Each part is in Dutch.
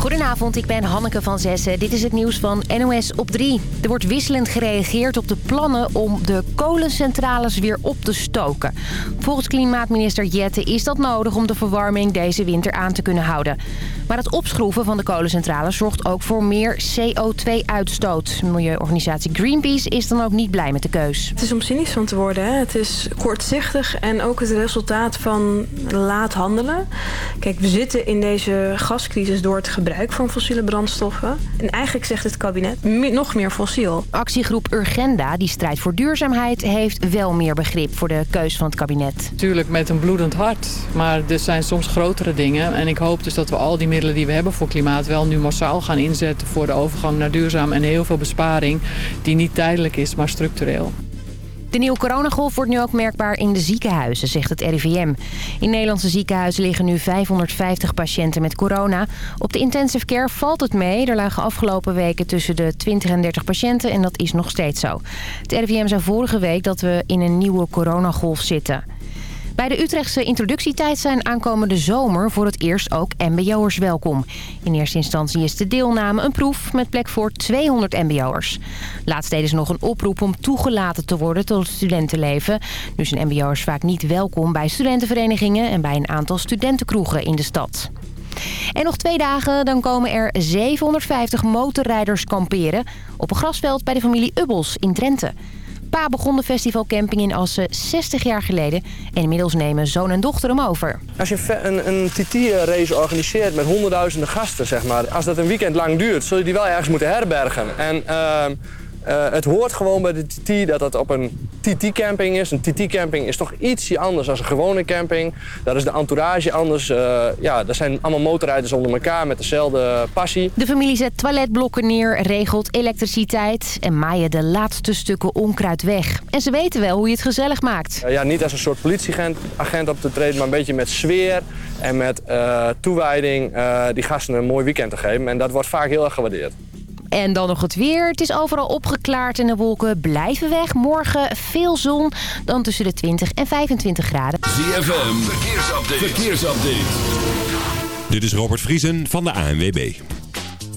Goedenavond, ik ben Hanneke van Zessen. Dit is het nieuws van NOS op 3. Er wordt wisselend gereageerd op de plannen om de kolencentrales weer op te stoken. Volgens klimaatminister Jette is dat nodig om de verwarming deze winter aan te kunnen houden. Maar het opschroeven van de kolencentrales zorgt ook voor meer CO2-uitstoot. Milieuorganisatie Greenpeace is dan ook niet blij met de keus. Het is om cynisch van te worden. Hè? Het is kortzichtig en ook het resultaat van laat handelen. Kijk, we zitten in deze gascrisis door het gebruik van fossiele brandstoffen. En eigenlijk zegt het kabinet nog meer fossiel. Actiegroep Urgenda, die strijdt voor duurzaamheid, heeft wel meer begrip voor de keus van het kabinet. Tuurlijk met een bloedend hart, maar er zijn soms grotere dingen. En ik hoop dus dat we al die middelen die we hebben voor klimaat wel nu massaal gaan inzetten voor de overgang naar duurzaam en heel veel besparing die niet tijdelijk is, maar structureel. De nieuwe coronagolf wordt nu ook merkbaar in de ziekenhuizen, zegt het RIVM. In Nederlandse ziekenhuizen liggen nu 550 patiënten met corona. Op de intensive care valt het mee. Er lagen afgelopen weken tussen de 20 en 30 patiënten en dat is nog steeds zo. Het RIVM zei vorige week dat we in een nieuwe coronagolf zitten. Bij de Utrechtse introductietijd zijn aankomende zomer voor het eerst ook mbo'ers welkom. In eerste instantie is de deelname een proef met plek voor 200 mbo'ers. Laatst deden ze nog een oproep om toegelaten te worden tot het studentenleven. Nu zijn mbo'ers vaak niet welkom bij studentenverenigingen en bij een aantal studentenkroegen in de stad. En nog twee dagen, dan komen er 750 motorrijders kamperen... op een grasveld bij de familie Ubbels in Drenthe. Pa begon de festivalcamping in Assen 60 jaar geleden. En inmiddels nemen zoon en dochter hem over. Als je een, een TT-race organiseert met honderdduizenden gasten, zeg maar, als dat een weekend lang duurt, zul je die wel ergens moeten herbergen. En uh, uh, het hoort gewoon bij de TT dat dat op een TT-camping is. Een TT-camping is toch ietsje anders dan een gewone camping. Daar is de entourage anders. Uh, ja, er zijn allemaal motorrijders onder elkaar met dezelfde passie. De familie zet toiletblokken neer, regelt elektriciteit... en maaien de laatste stukken onkruid weg. En ze weten wel hoe je het gezellig maakt. Uh, ja, niet als een soort politieagent agent op te treden... maar een beetje met sfeer en met toewijding die gasten een mooi weekend te geven. En dat wordt vaak heel erg gewaardeerd. En dan nog het weer. Het is overal opgeklaard en de wolken blijven weg. Morgen veel zon, dan tussen de 20 en 25 graden. ZFM, verkeersupdate. verkeersupdate. Dit is Robert Vriesen van de ANWB.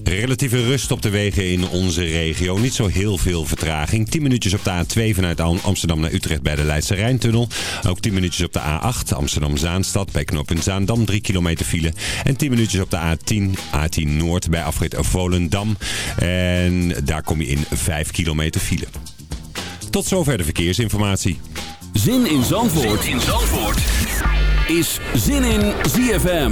Relatieve rust op de wegen in onze regio. Niet zo heel veel vertraging. 10 minuutjes op de A2 vanuit Amsterdam naar Utrecht bij de Leidse Rijntunnel. Ook 10 minuutjes op de A8 Amsterdam-Zaanstad bij knooppunt Zaandam 3 kilometer file. En 10 minuutjes op de A10 A10 Noord bij afrit Volendam. En daar kom je in 5 kilometer file. Tot zover de verkeersinformatie. Zin in Zandvoort, zin in Zandvoort. is Zin in ZFM.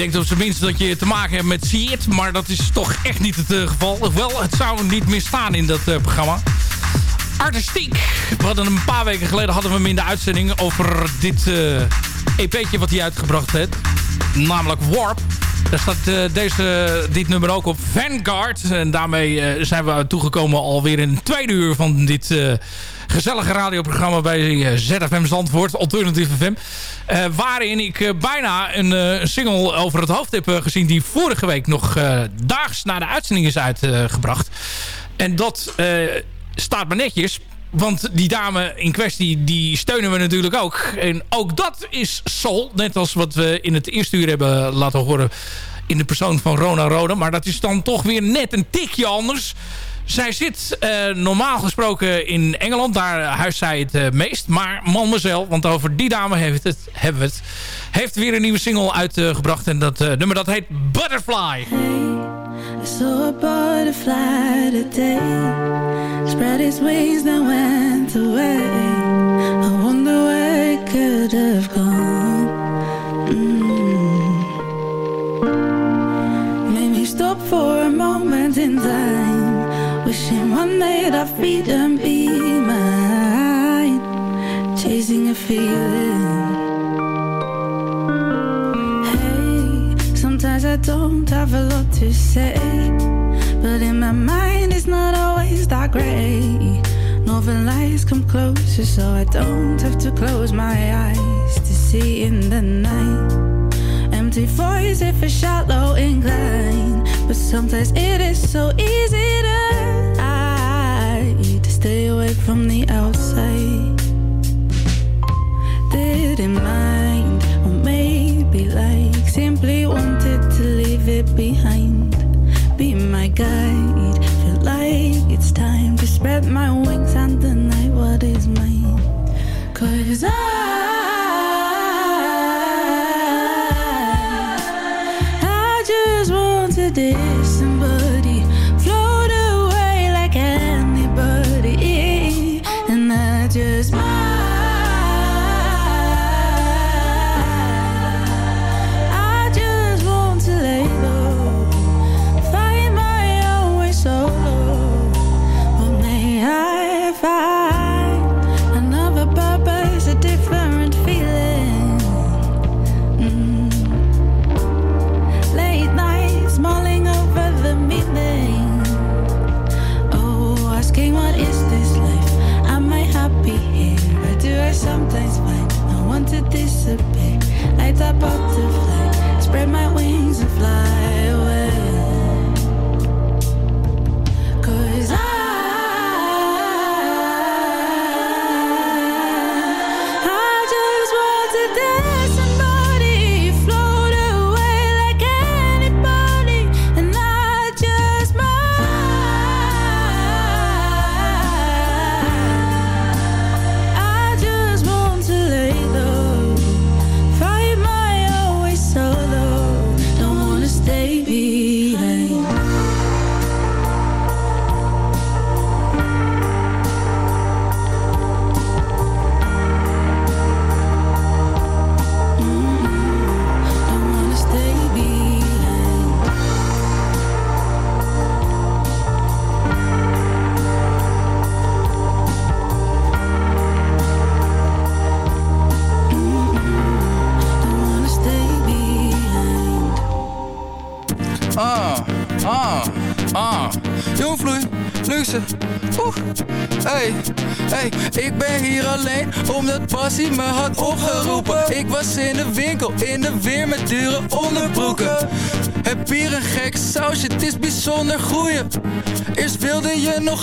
Denkt op zijn minst dat je te maken hebt met See maar dat is toch echt niet het geval. Wel, het zou niet meer staan in dat programma. Artistiek. We hadden een paar weken geleden hadden we hem in de uitzending over dit EP'tje wat hij uitgebracht heeft. Namelijk Warp. Daar staat uh, deze, dit nummer ook op Vanguard. En daarmee uh, zijn we toegekomen alweer in het tweede uur van dit uh, gezellige radioprogramma bij ZFM Zandvoort, Alternative FM. Waarin ik bijna een single over het hoofd heb gezien die vorige week nog daags na de uitzending is uitgebracht. en dat staat maar netjes. Want die dame in kwestie, die steunen we natuurlijk ook. En ook dat is soul. Net als wat we in het eerste uur hebben laten horen in de persoon van Rona Rode. Maar dat is dan toch weer net een tikje anders. Zij zit uh, normaal gesproken in Engeland. Daar huist zij het uh, meest. Maar Mademoiselle, want over die dame heeft het, hebben we het... heeft weer een nieuwe single uitgebracht. En dat nummer dat heet Butterfly. I saw a butterfly today Spread its wings and went away I wonder where it could have gone mm. Made me stop for a moment in time Wishing one day that freedom be mine. Chasing a feeling. Hey, Sometimes I don't have a lot to say But in my mind it's not always that great. Northern lights come closer so I don't have to close my eyes To see in the night. Empty voice if a shallow incline But sometimes it is so easy to From the outside Didn't mind or maybe like Simply wanted to leave it behind. Be my guide. Feel like it's time to spread my wings and deny what is mine. Cause I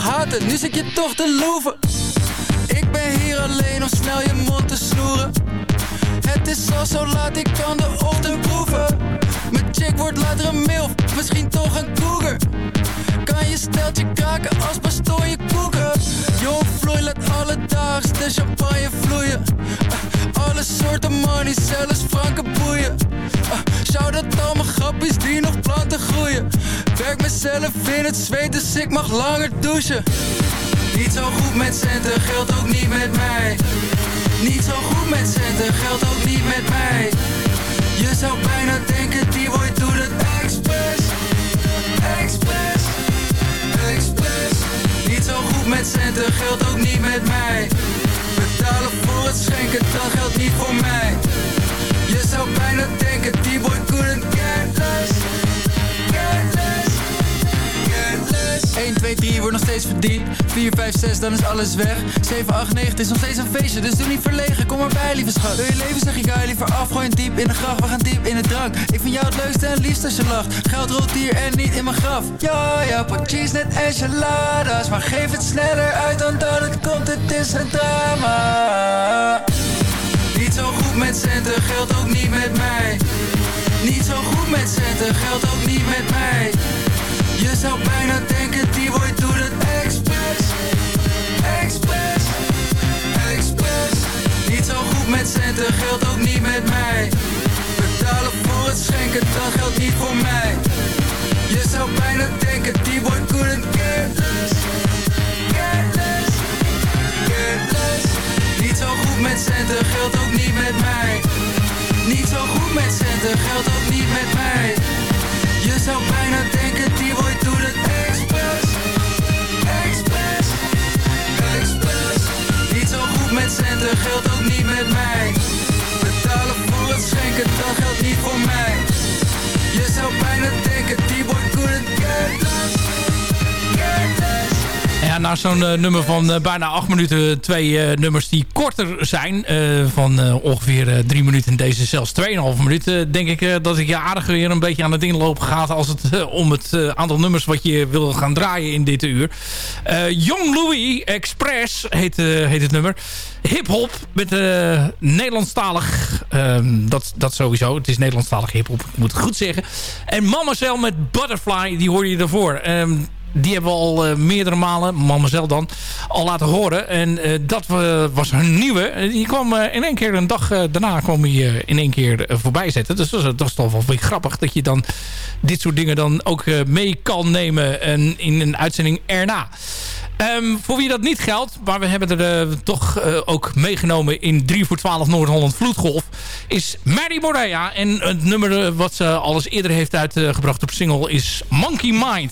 haten, nu zit je toch te loeven. Ik ben hier alleen om snel je mond te snoeren. Het is al zo laat, ik kan de ochtend proeven. Mijn chick wordt later een milf, misschien toch een cougar. Kan je steltje kraken als pastoor je koeken. Jong vloei, laat alledaags de champagne vloeien. Uh, alle soorten money, zelfs franke boeien. Uh, zou dat al mijn grappies die nog planten groeien. Werk mezelf in het zweet dus ik mag langer douchen. Niet zo goed met centen, geldt ook niet met mij. Niet zo goed met centen, geldt ook niet met mij. Je zou bijna denken die wordt doet het expres. Express, express Niet zo goed met centen, geldt ook niet met mij. Betalen voor het schenken, dat geldt niet voor mij. Je zou bijna denken, die boy couldn't get less Get less, get less 1, 2, 3 wordt nog steeds verdiend. 4, 5, 6, dan is alles weg. 7, 8, 9, het is nog steeds een feestje Dus doe niet verlegen, kom maar bij lieve schat. Wil je leven zeg ik je liever afgooien diep in de graf We gaan diep in de drank. Ik vind jou het leukste en liefst als je lacht. Geld rolt hier en niet in mijn graf. Ja, ja, pak cheese net enchiladas. Maar geef het sneller uit dan dat het komt Het is een drama Niet zo goed met centen, geldt ook niet met mij. Niet zo goed met centen, geldt ook niet met mij. Je zou bijna denken, die boy doet het expres Expres, expres Niet zo goed met centen, geldt ook niet met mij. Betalen voor het schenken, dat geldt niet voor mij. Je zou bijna denken, die boy couldn't get less met centen, geldt ook niet met mij. Niet zo goed met centen, geldt ook niet met mij. Je zou bijna denken, die boy doet het na zo'n uh, nummer van uh, bijna acht minuten, twee uh, nummers die korter zijn, van ongeveer drie minuten en deze zelfs 2,5 minuten, denk ik dat ik je aardig weer een beetje aan het inlopen gaat als het om het aantal nummers wat je wil gaan draaien in dit uur. Young Louis Express heet, heet het nummer. Hip-hop met Nederlandstalig, ehm, dat, dat sowieso, het is Nederlandstalig hip-hop, ik moet het goed zeggen. En Mama Cell met Butterfly, die hoor je ervoor. Um, die hebben we al uh, meerdere malen, Mama zelf dan, al laten horen. En uh, dat uh, was een nieuwe. Die kwam in één keer, een dag daarna kwam hij in één keer voorbij zetten. Dus dat dat is toch wel weer grappig dat je dan dit soort dingen dan ook mee kan nemen en in een uitzending erna. Um, voor wie dat niet geldt, maar we hebben er toch ook meegenomen in 3 voor 12 Noord-Holland Vloedgolf, is Mary Morea. En het nummer wat ze al eens eerder heeft uitgebracht op single is Monkey Mind.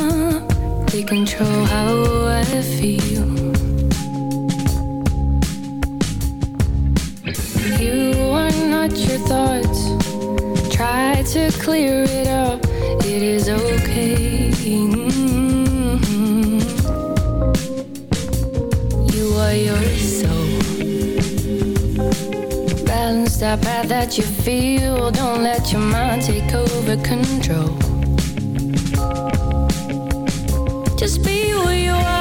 control how I feel. You are not your thoughts. Try to clear it up. It is okay. You are your soul. Balance that path that you feel. Don't let your mind take over control. Just be who you are.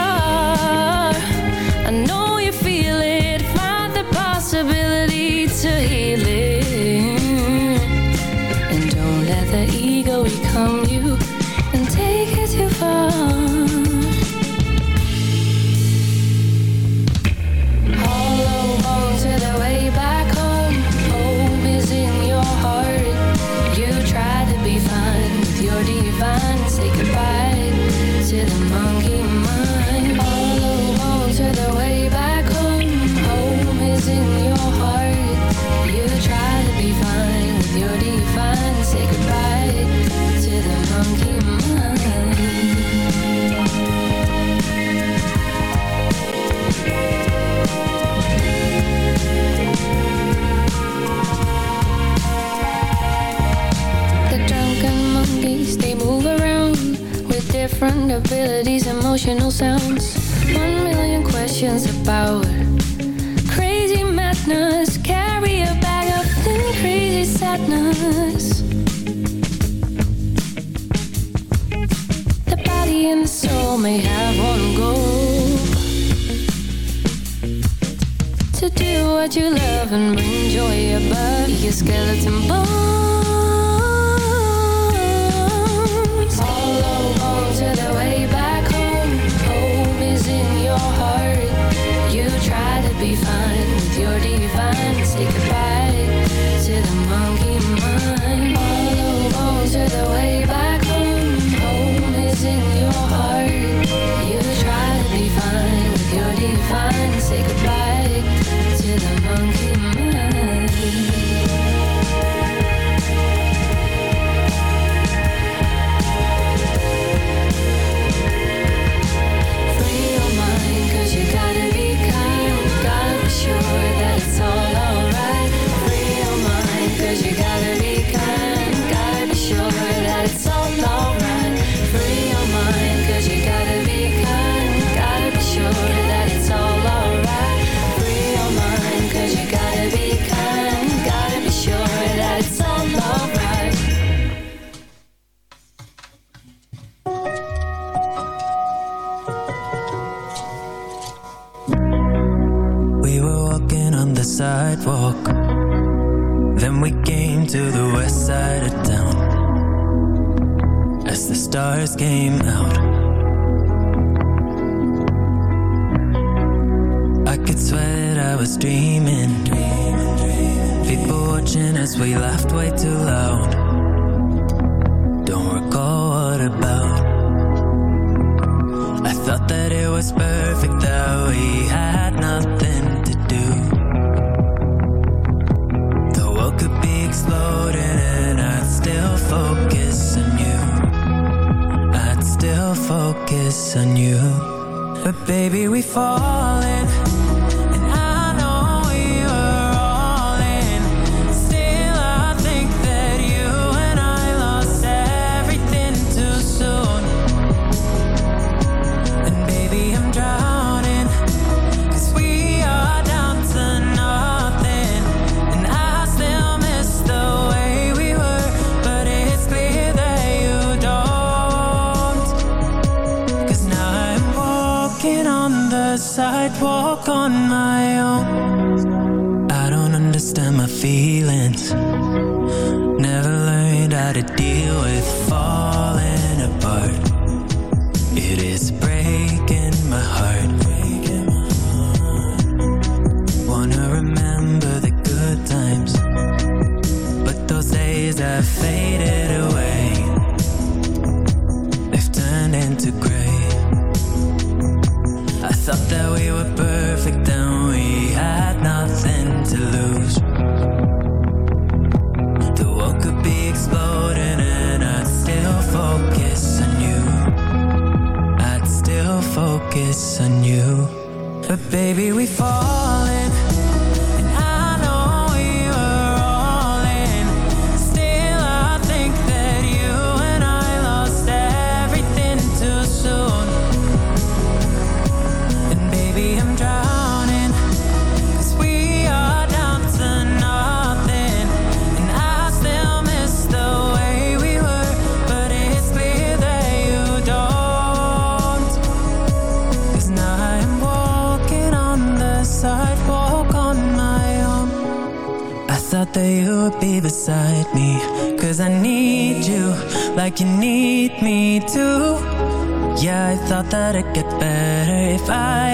Abilities, emotional sounds. One million questions about crazy madness. Carry a bag of thin, crazy sadness. The body and the soul may have one goal to do what you love and bring joy above your skeleton bones.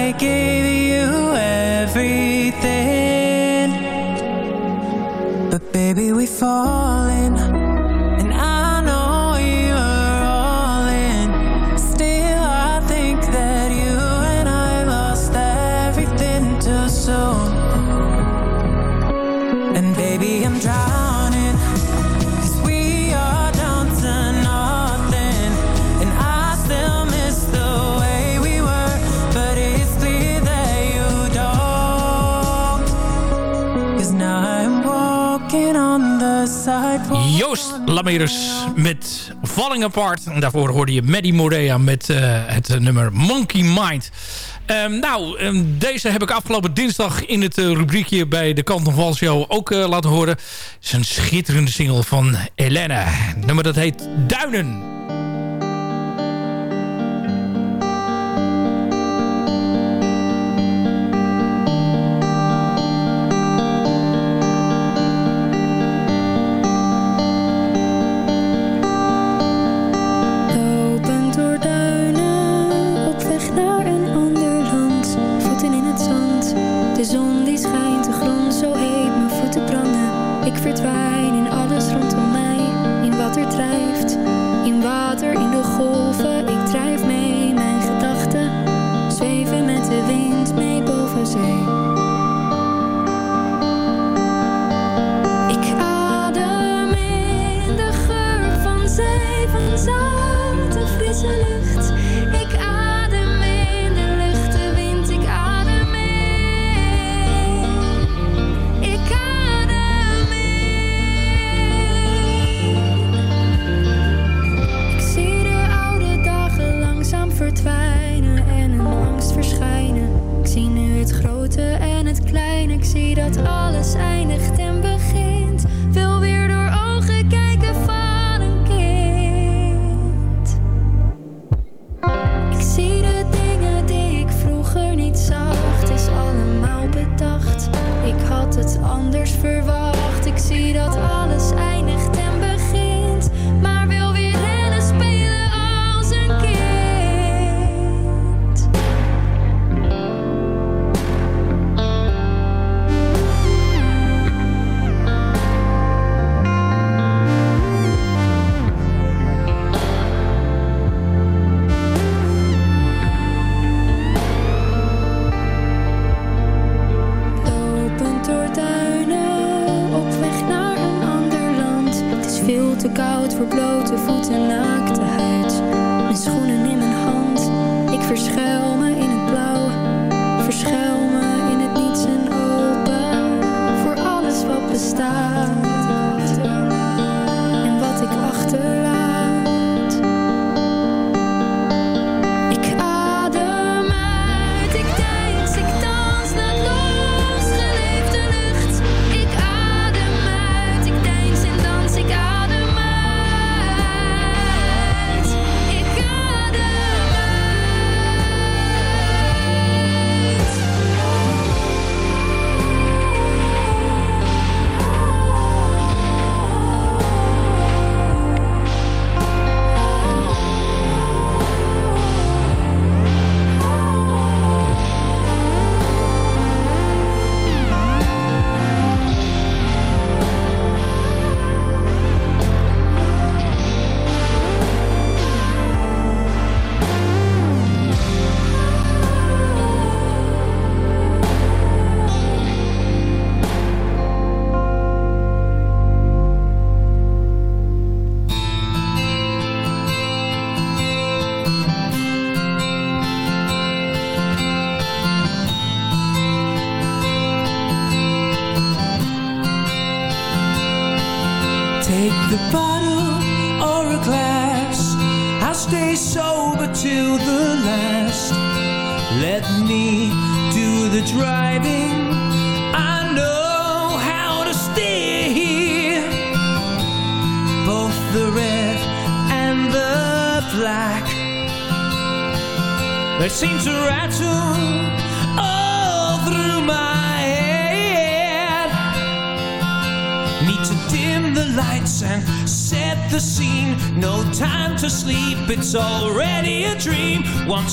I gave you everything, but baby, we fall. Lameres met Falling Apart. En daarvoor hoorde je Maddie Morea met eh, het eh, nummer Monkey Mind. Ehm, nou, ehm, deze heb ik afgelopen dinsdag in het eh, rubriekje bij de Kant van Show ook laten horen. Het is een schitterende single van Elena. Het nummer dat heet Duinen.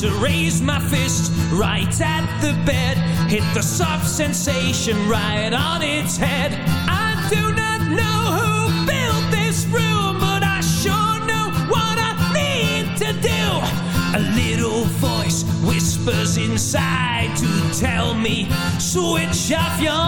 To raise my fist right at the bed. Hit the soft sensation right on its head. I do not know who built this room, but I sure know what I need to do. A little voice whispers inside to tell me, switch off your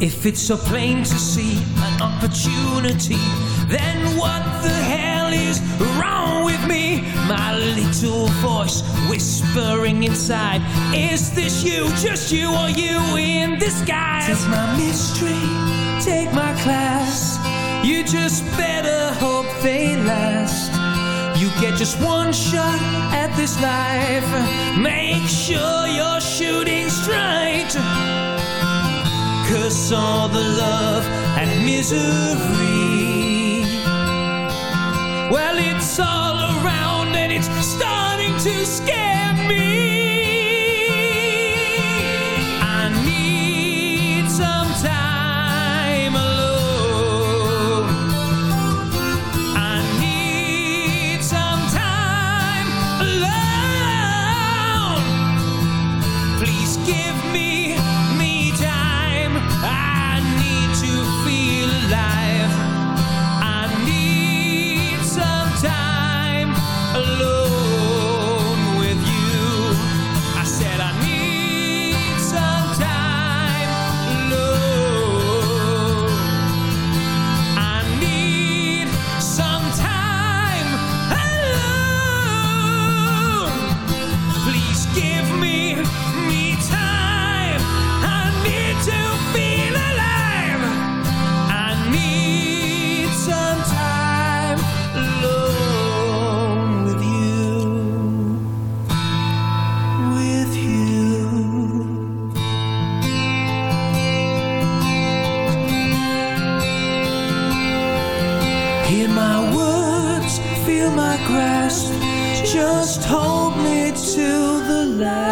If it's so plain to see an opportunity, then what the hell is wrong with me? My little voice whispering inside, Is this you, just you, or you in disguise? Take my mystery, take my class. You just better hope they last. You get just one shot at this life. Make sure you're shooting straight. Cause all the love and misery. Well, it's all around and it's starting to scare me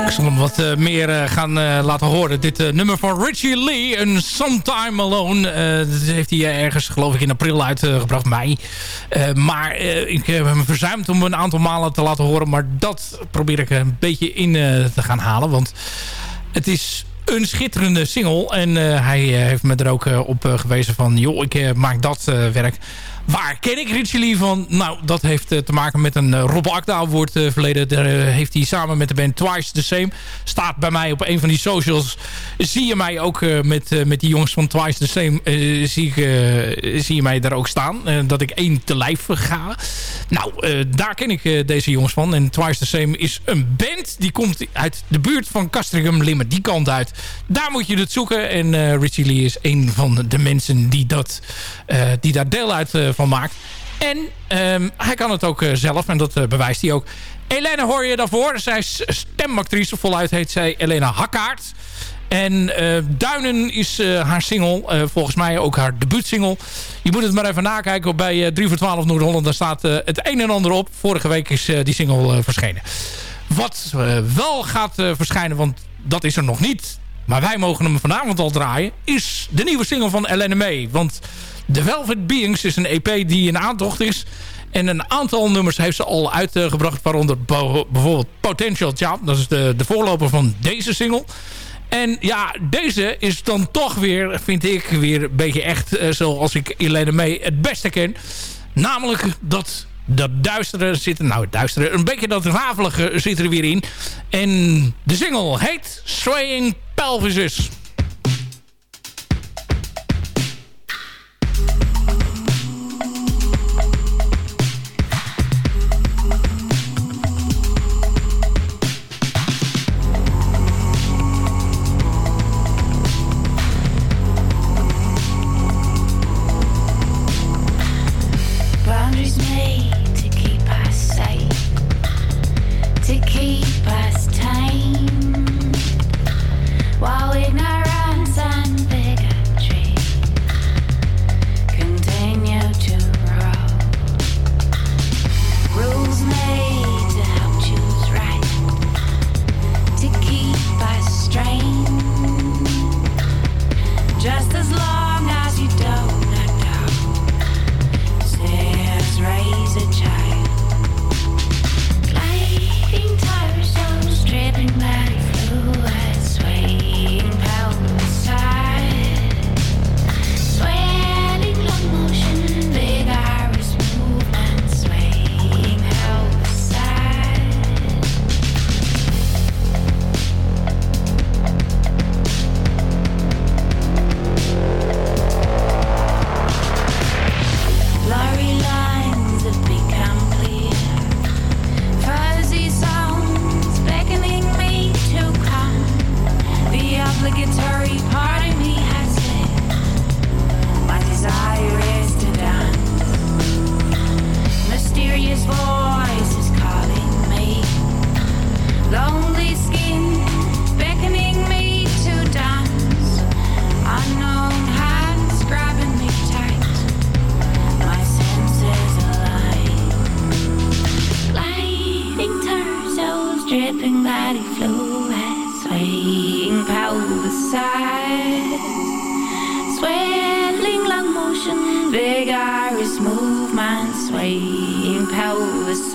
Ik zal hem wat eh, meer eh, gaan eh, laten horen. Dit nummer van Richie Lee, een Sometime Alone. Dat heeft hij ergens, geloof ik, in april uitgebracht, mei. Maar ik heb hem verzuimd om een aantal malen te laten horen. Maar dat probeer ik een beetje in te gaan halen. Want het is een schitterende single. En hij heeft me er ook op gewezen van... joh, ik maak dat werk. Waar ken ik Richie Lee van? Nou, dat heeft eh, te maken met een uh, Rob Akda Award eh, verleden. Daar eh, heeft hij samen met de band Twice the Same. Staat bij mij op een van die socials. Zie je mij ook eh, met, eh, met die jongens van Twice the Same. eh, zie, ik, eh, zie je mij daar ook staan. Eh, dat ik één te lijf ga. Nou, eh, daar ken ik eh, deze jongens van. En Twice the Same is een band. Die komt uit de buurt van Castricum Limmer. Die kant uit. Daar moet je het zoeken. En eh, Richie Lee is een van de mensen die, dat, eh, die daar deel uit eh, van maakt. En ehm, hij kan het ook eh, zelf. En dat eh, bewijst hij ook. Elena hoor je daarvoor. Zij is stemactrice. Voluit heet zij Elena Hakkaert. En eh, Duinen is haar single. volgens mij ook haar debuutsingle. Je moet het maar even nakijken bij eh 3 voor 12 Noord-Holland. Daar staat het een en ander op. Vorige week is die single verschenen. Wat wel gaat verschijnen, want dat is er nog niet. Maar wij mogen hem vanavond al draaien. Is de nieuwe single van LNME. Want The Velvet Beings is een EP die in aantocht is. En een aantal nummers heeft ze al uitgebracht. Waaronder bijvoorbeeld Potential Job. Dat is de, de voorloper van deze single. En ja, deze is dan toch weer, vind ik, weer een beetje echt eh, zoals ik Helene May het beste ken. Namelijk dat dat duistere zit er, nou het duistere, een beetje dat ravelige zit er weer in. En de single heet Swaying Pelvises.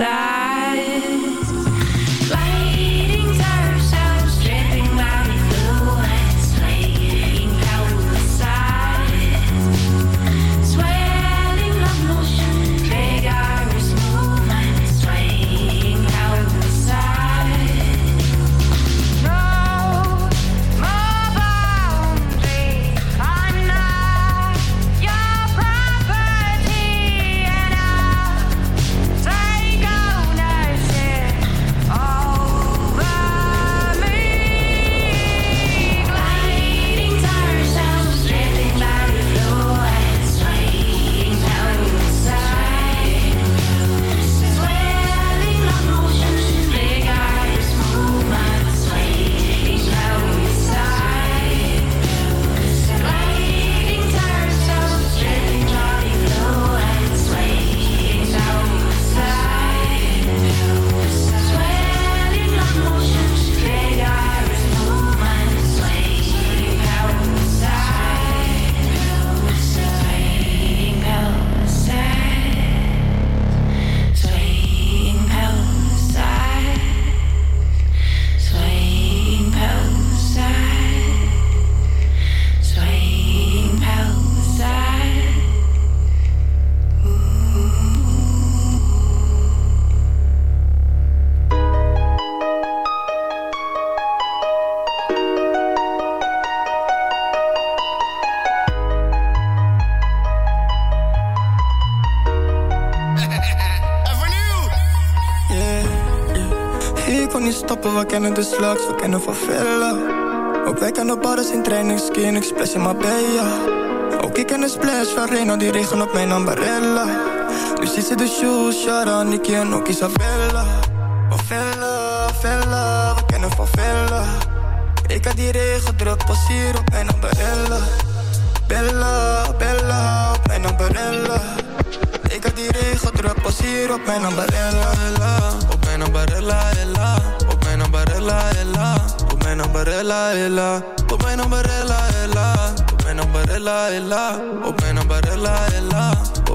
Side. Kennen de slugs, we kennen van villa. Ook wij kennen badders in training, skiën, ik splash in Marbella. Ook ik ken de splash van Reno, die regen op mijn ambarella. Nu ziet ze de shoes, Shara, Nicky en ook Isabella. Van villa, villa, we kennen van villa. Ik had die regen druk, pas hier op mijn ambarella. Bella, Bella, op mijn ambarella. Ik had die regen druk, pas hier op mijn ambarella. Op mijn ambarella, ella. Ambarella, ella. Op mijn ambarella, ella. Op mijn ambarella, ella. Op mijn ambarella, ella. Op mijn ambarella, ella.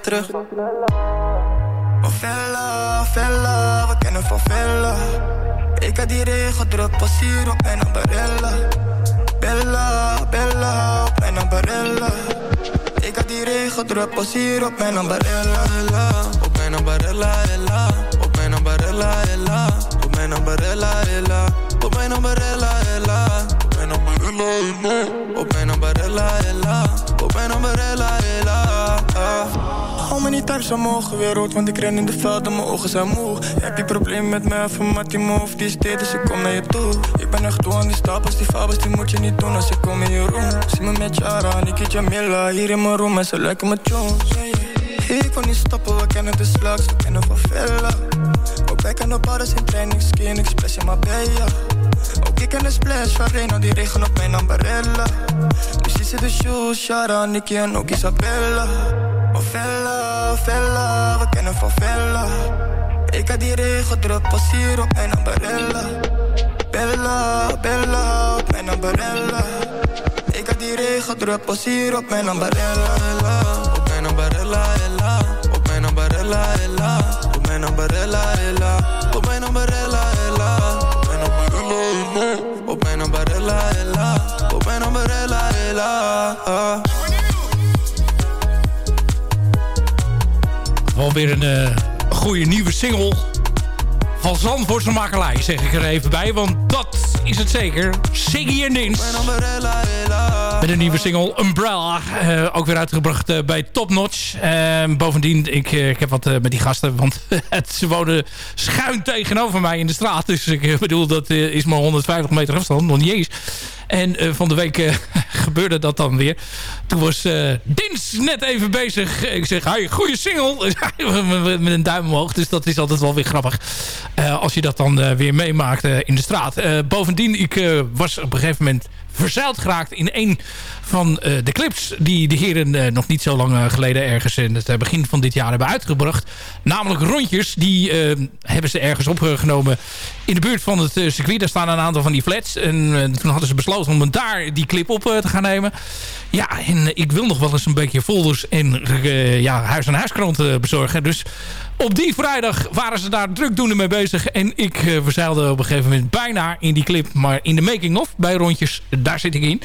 terug. Van Vella, Vella, we kennen van. Ik had die regen druk, pas op mijn ambarella. Bella, Bella, op mijn ambarella. Ik had die regen druk, pas. Op mijn ambarella, ella. Op mijn ambarella, ella. Op mijn ambarella, ella. Op mijn ambarella, ella. Op mijn ambarella, ella. Op mijn ella. Op mijn ambarella, ella. Hou me niet thuis, mogen weer rood, want ik ren in de veld en mijn ogen zijn moe. Heb je probleem met mij, van maar die move, die is dit, dus ik kom naar je toe. Ik ben echt toe aan die stapels, die fabels, die moet je niet doen als ik kom in je room. Zie me met Jara, Niki Jamila, hier in mijn room en ze lijken me Jones. Ik wil niet stoppen, we kennen de slugs, we kennen van Villa. Ook wij kennen badders in training, skin, ik splash in Marbella. Ik ken de splash van Reno, die regen op mijn ambarella. Nu ziet ze de shoes, Shara, Nicky en ook Isabella. Van Villa, Villa, we kennen van Villa. Ik had die regen druk, hier op mijn ambarella. Bella, Bella, op mijn ambarella. Ik had die regen druk, hier op mijn ambarella. Op mijn ambarella, ella. Op mijn ambarella, ella. Op mijn ambarella, ella. Op mijn ambarella, Op mijn ambarella, ella. Op mijn ambarella, ella. Alweer een eh, goede nieuwe single van Zandvoortse Makelij, zeg ik er even bij. Want dat is het zeker. Siggy en Dins. Met een nieuwe single Umbrella. eh, ook weer uitgebracht eh, bij Top Notch. Eh, bovendien, ik, eh, ik heb wat met die gasten. Want het, ze wonen schuin tegenover mij in de straat. Dus ik bedoel, dat is maar 150 meter afstand. Nog niet eens. En van de week gebeurde dat dan weer. Toen was Dins net even bezig. Ik zeg, hey, goede single. met, een duim omhoog. Dus dat is altijd wel weer grappig. Als je dat dan weer meemaakt in de straat. Bovendien, ik was op een gegeven moment verzeild geraakt in een van eh, de clips die de heren eh, nog niet zo lang eh, geleden ergens in het begin van dit jaar hebben uitgebracht. Namelijk rondjes, die hebben ze ergens opgenomen in de buurt van het circuit. Daar staan een aantal van die flats. En toen hadden ze besloten om daar die clip op te gaan nemen. Ja, en ik wil nog wel eens een beetje folders en ja, huis- en huiskranten bezorgen. Dus op die vrijdag waren ze daar drukdoende mee bezig. En ik eh, verzeilde op een gegeven moment bijna in die clip. Maar in de making-of bij rondjes, daar zit ik in.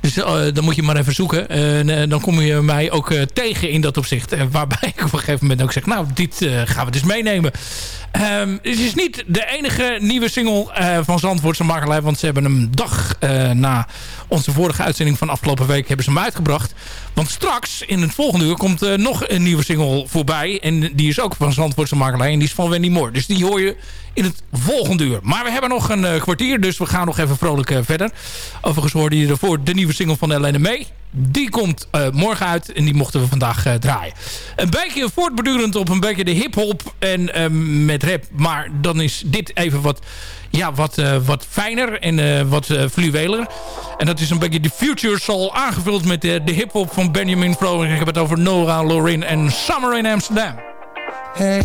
Dus eh, dan moet je maar even zoeken. En eh, dan kom je mij ook tegen in dat opzicht. Waarbij ik op een gegeven moment ook zeg... nou, dit gaan we dus meenemen. Ehm, het is niet de enige nieuwe single eh, van Zandvoortse Makelij. Want ze hebben hem dag eh, na onze vorige uitzending van afgelopen week... hebben ze hem uitgebracht. Want straks, in het volgende uur, komt eh, nog een nieuwe single voorbij. En die is ook van Zandvoortse Makelij. En die is van Wendy Moore. Dus die hoor je in het volgende uur. Maar we hebben nog een eh, kwartier, dus we gaan nog even vrolijk eh, verder. Overigens hoorde je ervoor de nieuwe single van Helene May. Die komt eh, morgen uit en die mochten we vandaag draaien. Een beetje voortbordurend op een beetje de hip-hop en eh, met rap. Maar dan is dit even wat, ja, wat, wat fijner en wat fluweler. En dat is een beetje de Future Soul aangevuld met de, de hip-hop van Benjamin Fro. Ik heb het over Nora Lorin en Summer in Amsterdam. Hey,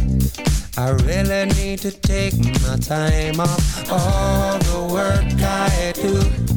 I really need to take my time off all the work I do.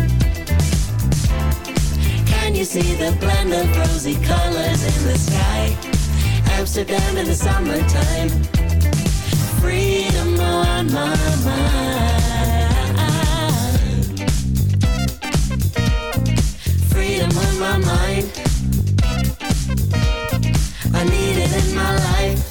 You see the blend of rosy colors in the sky? Amsterdam in the summertime. Freedom on my mind. Freedom on my mind. I need it in my life.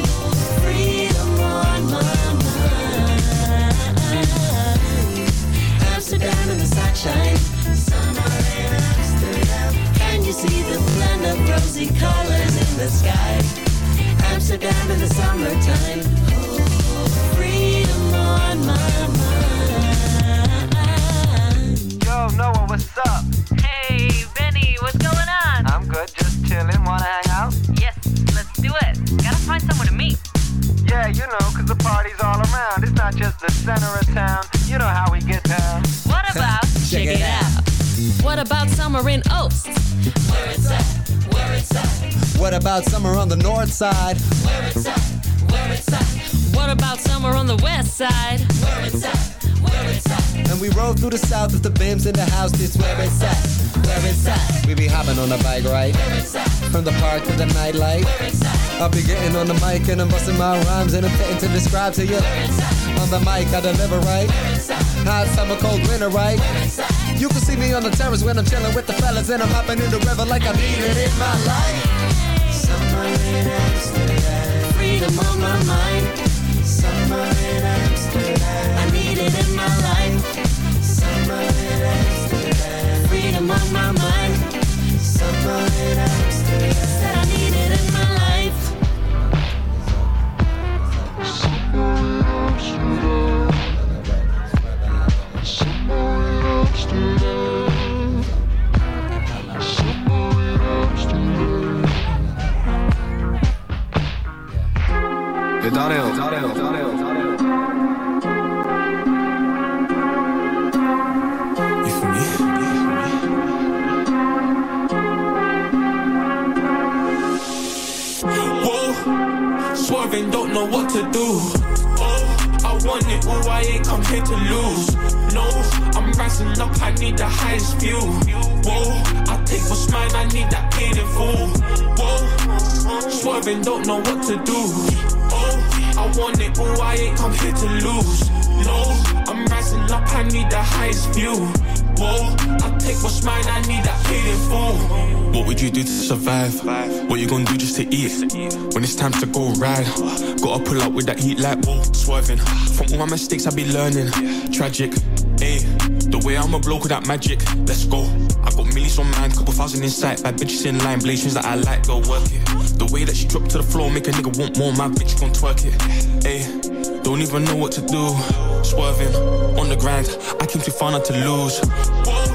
What's up? Hey, Benny, what's going on? Just the center of town. You know how we get down. What about Check it out. What about summer in Oaks? Where it's at, where it's at, What about summer on the north side? where it's at, where it's at, What about summer on the west side? where it's at, where it's at, And we roll through the south with the bims in the house. This where it's at, where it's at. We be hopping on a bike ride from the park to the nightlight. I'll be getting on the mic and I'm busting my rhymes and I'm fitting to describe to you. On the mic, I deliver right. Hot summer, cold winter, right? You can see me on the terrace when I'm chilling with the fellas and I'm hopping in the river like I need it in my life. summer in Amsterdam. Freedom on my mind. Summer in Amsterdam. I need it in my life. Summer in Amsterdam. Freedom on my mind. Summer in Amsterdam. Daryl, Daryl, Daryl. Whoa, swerving, don't know what to do. Oh, I want it all, I ain't come here to lose. No, I'm rising up, I need the highest view. Whoa, I take what's mine, I need that paid in full. Whoa, swerving, don't know what to do. Oh, want it all, I ain't come here to lose. No, I'm rising up, I need the highest view. Whoa, I take what's mine, I need that. What would you do to survive? What you gonna do just to eat? When it's time to go ride, gotta pull up with that heat like whoa, swerving. From all my mistakes, I be learning. Tragic, ayy. The way I'm a bloke with that magic, let's go. I got millions on mine, couple thousand in sight. Bad bitches in line, blazings that I like, go work it. The way that she dropped to the floor, make a nigga want more. My bitch gon' twerk it, ayy. Don't even know what to do. Swerving on the grind, I came too far not to lose. Whoa,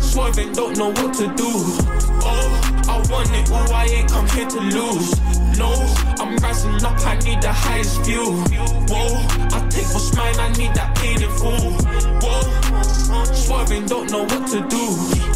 swerving, don't know what to do. Oh, I want it all, I ain't come here to lose. No, I'm rising up, I need the highest view. Whoa, I take what's mine, I need that paid in full. Whoa, swerving, don't know what to do.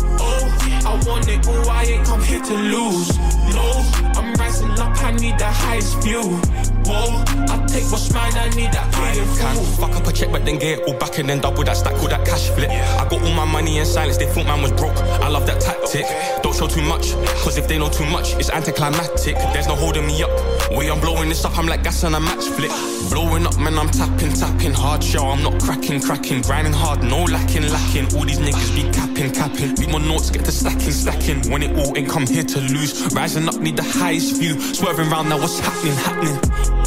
I want it all, I ain't come here to lose. No, I'm rising up, I need the highest view. Whoa, I take what's mine, I need that in Can fuck up a check, but then get it all back and then double that stack, call that cash flip. I got all my money in silence, they thought man was broke. I love that tactic. Don't show too much, cause if they know too much, it's anticlimactic. There's no holding me up. Way I'm blowing this up, I'm like gas on a match flick. Blowing up, man, I'm tapping, tapping hard. Show I'm not cracking, cracking, grinding hard, no lacking, lacking. All these niggas be capping, capping. Beat my notes, get to stacking, stacking. When it all ain't come here to lose. Rising up, need the highest view. Swerving round now, what's happening, happening?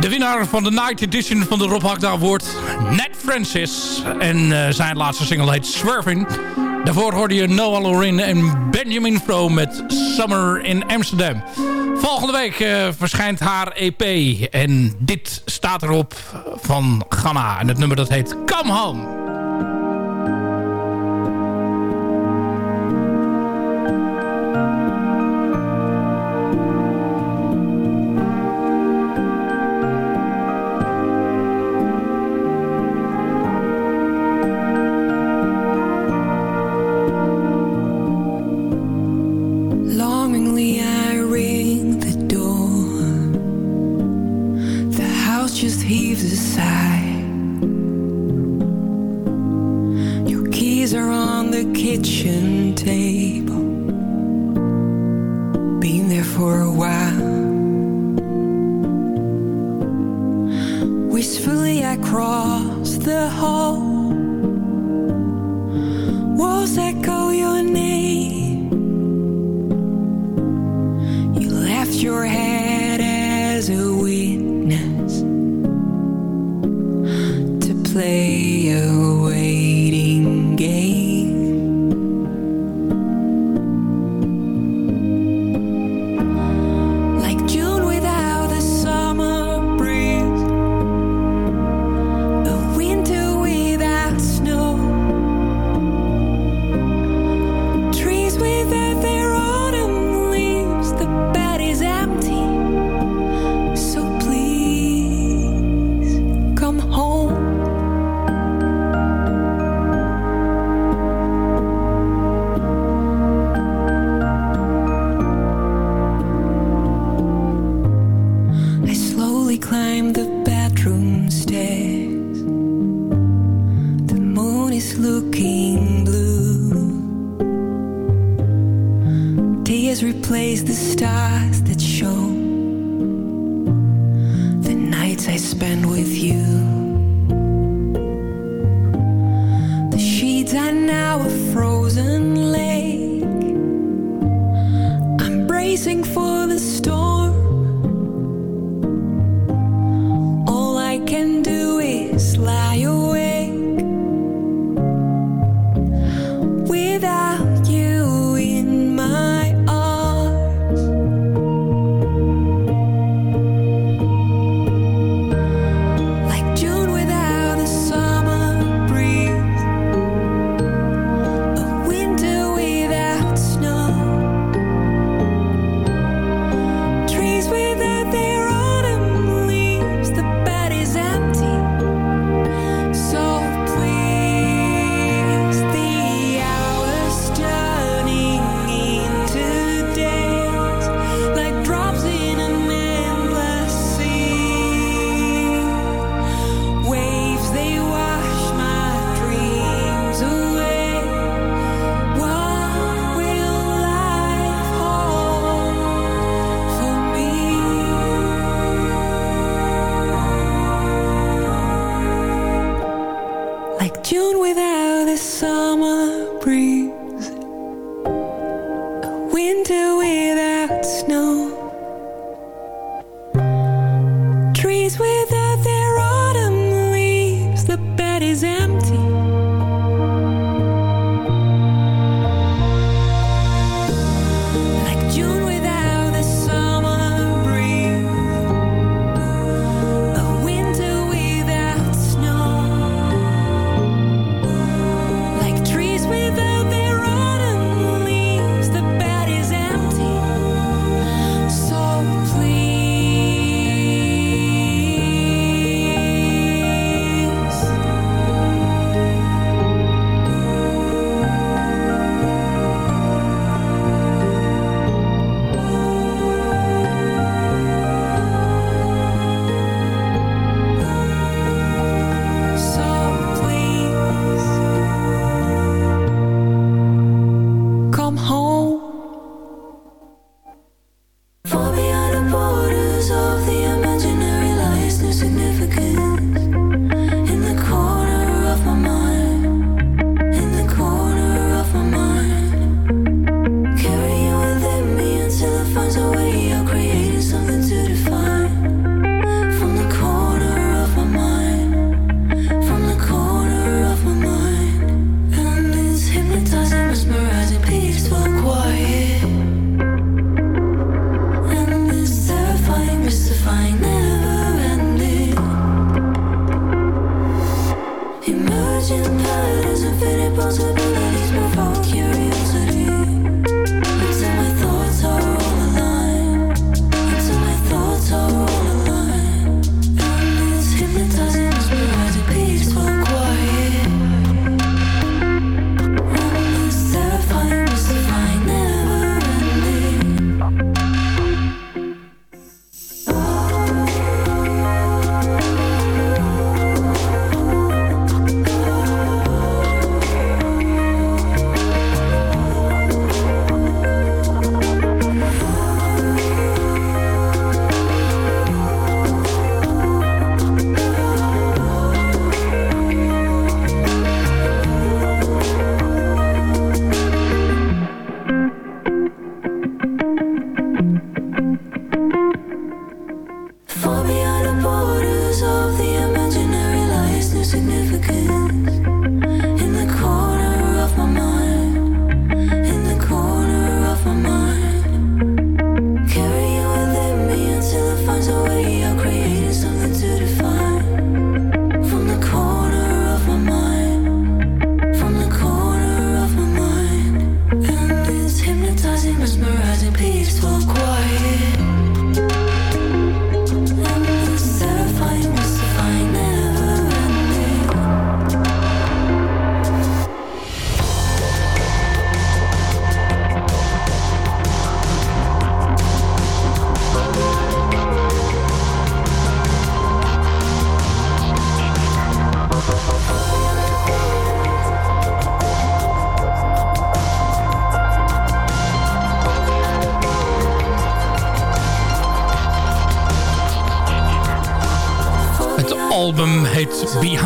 De winnaar van de Night Edition van de Rob Hakda Award, Ned Francis. En eh, zijn laatste single heet Swerving. Daarvoor hoorde je Noah Lorin en Benjamin Fro met Summer in Amsterdam. Volgende week eh, verschijnt haar EP. En dit staat erop van Ghana. En het nummer dat heet Come Home. Frozen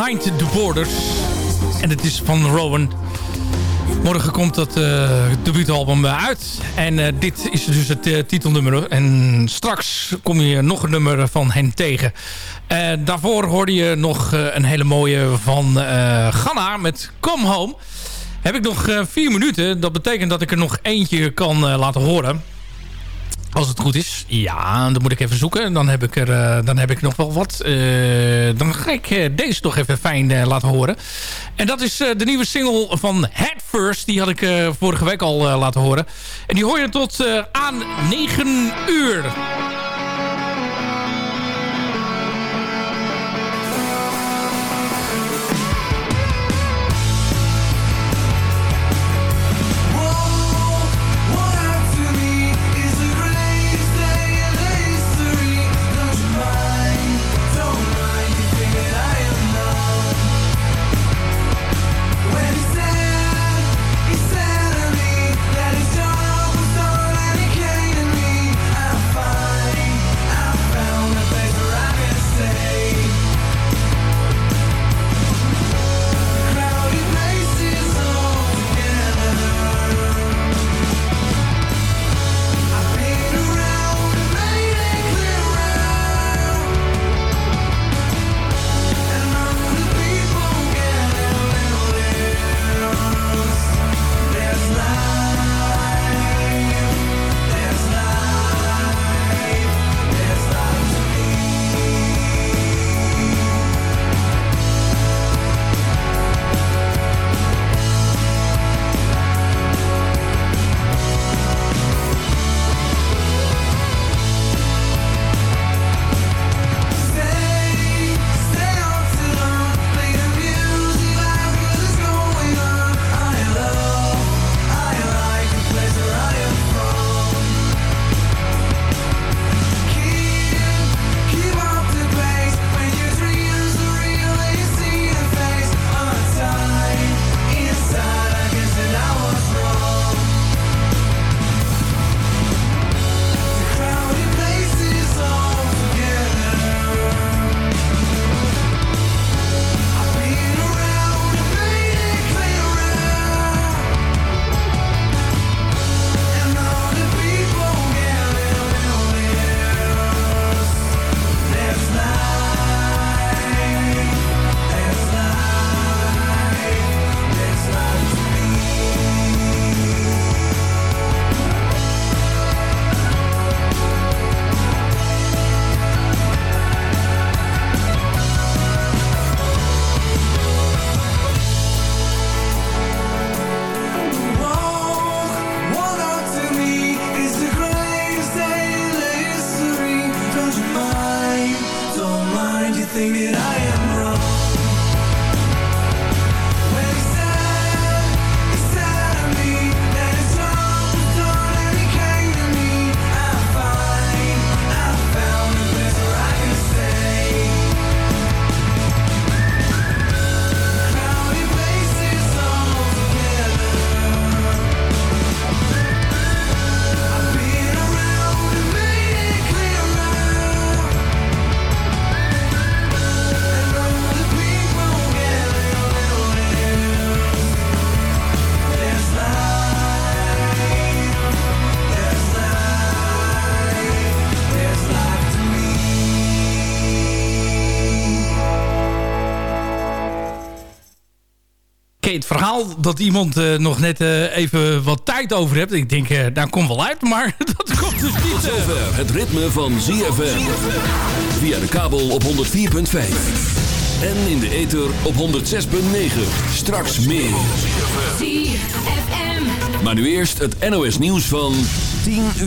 Behind the Borders. En het is van Rowan. Morgen komt dat eh, debuutalbum uit. En eh, dit is dus het eh, titelnummer. En straks kom je nog een nummer van hen tegen. Daarvoor hoorde je nog een hele mooie van Ghana met Come Home. Heb ik nog vier minuten. Dat betekent dat ik er nog eentje kan laten horen. Als het goed is. Ja, dan moet ik even zoeken. Dan heb ik, er, eh, dan heb ik nog wel wat. Eh, dan ga ik eh, deze toch even fijn laten horen. En dat is de nieuwe single van Head First. Die had ik vorige week al laten horen. En die hoor je tot aan 9 uur. Het verhaal dat iemand eh, nog net eh, even wat tijd over hebt. Ik denk, eh, daar komt wel uit, maar dat komt dus niet. Tot zover het ritme van ZFM. Via de kabel op 104.5. En in de ether op 106.9. Straks meer. Maar nu eerst het NOS nieuws van 10 uur.